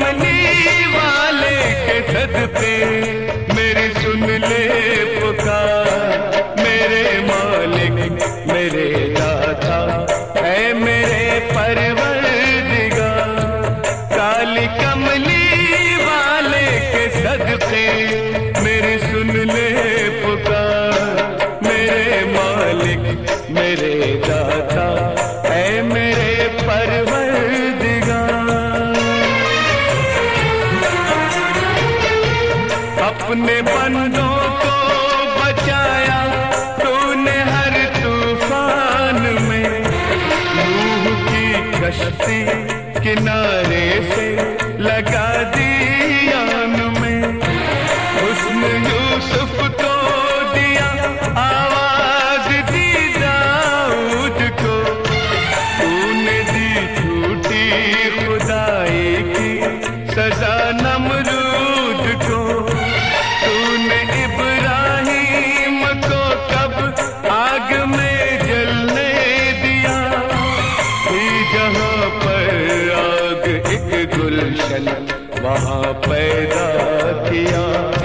काली वाले के सदपे मेरी सुन ले पुकार, मेरे मालिक, मेरे दाता, है मेरे परवरदिगार। काली कमली वाले के सदके मेरी सुन ले पुकार, मेरे मालिक, मेरे दाता, है मेरे परवरदिगार। अपने बंदों को बचाया। तूने हर तूफ़ान में नूह की कश्ती किनारे से लगा दी आन में। उसने यूसुफ को दिया, आवाज़ दी दाऊद को। तूने दी झूठी खुदाई की सजा नमरूद एक गुलशन वहाँ पैदा किया।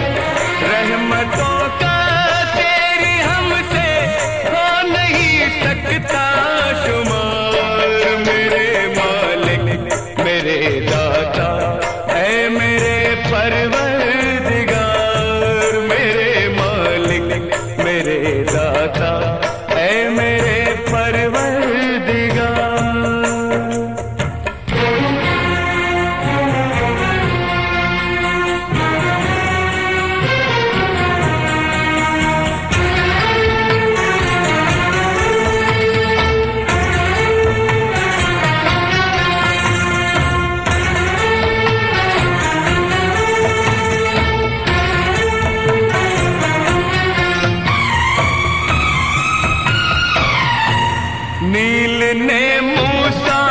नील ने मूसा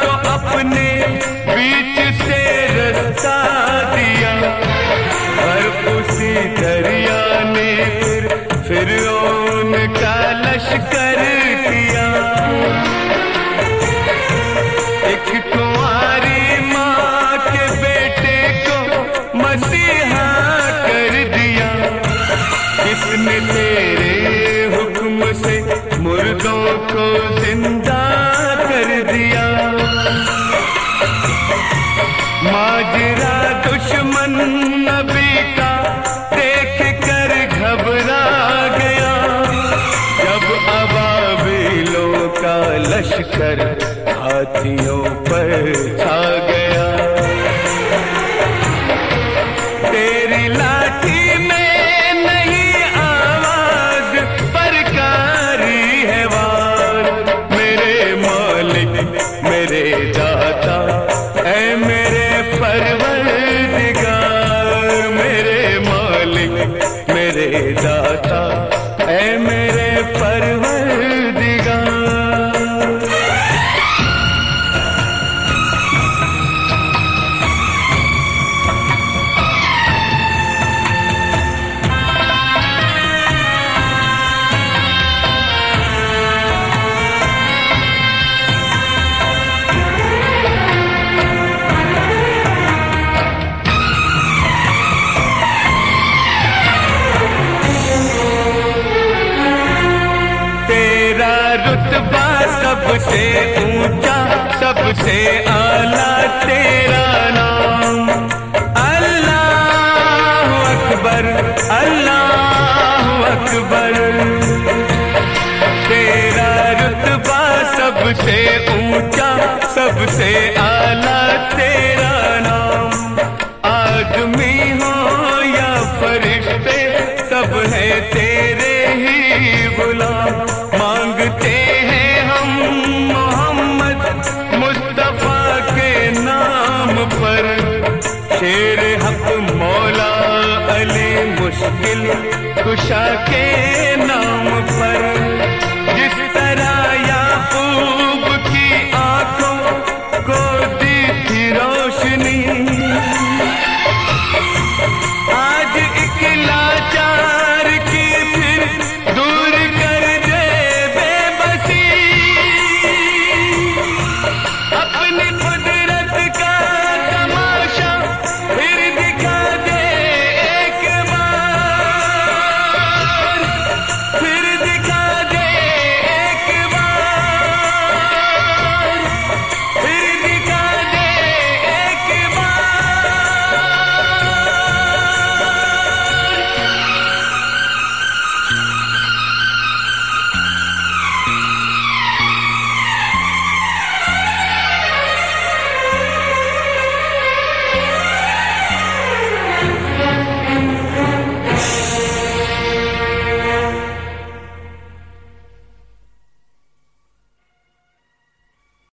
को अपने बीच से रास्ता दिया। और उसी दरिया ने फिर फिर का लश्कर किया एक कुंवारी माँ के बेटे को मसीहा कर दिया। किसने तेरे हुक्म से मुर्दों को लश्कर हाथियों पर छा गया। तेरी लाठी में नहीं आवाज़ परकारी है वार। मेरे मालिक, मेरे दाता है मेरे परवरदिगार। मेरे मालिक, मेरे दाता रुतबा सबसे ऊँचा, सबसे आला तेरा नाम। अल्लाह अकबर अल्लाह अकबर। तेरा रुतबा सबसे ऊँचा, सबसे आला तेरा नाम। आदमी हो या फरिश्ते, सब है तेरे कुशा के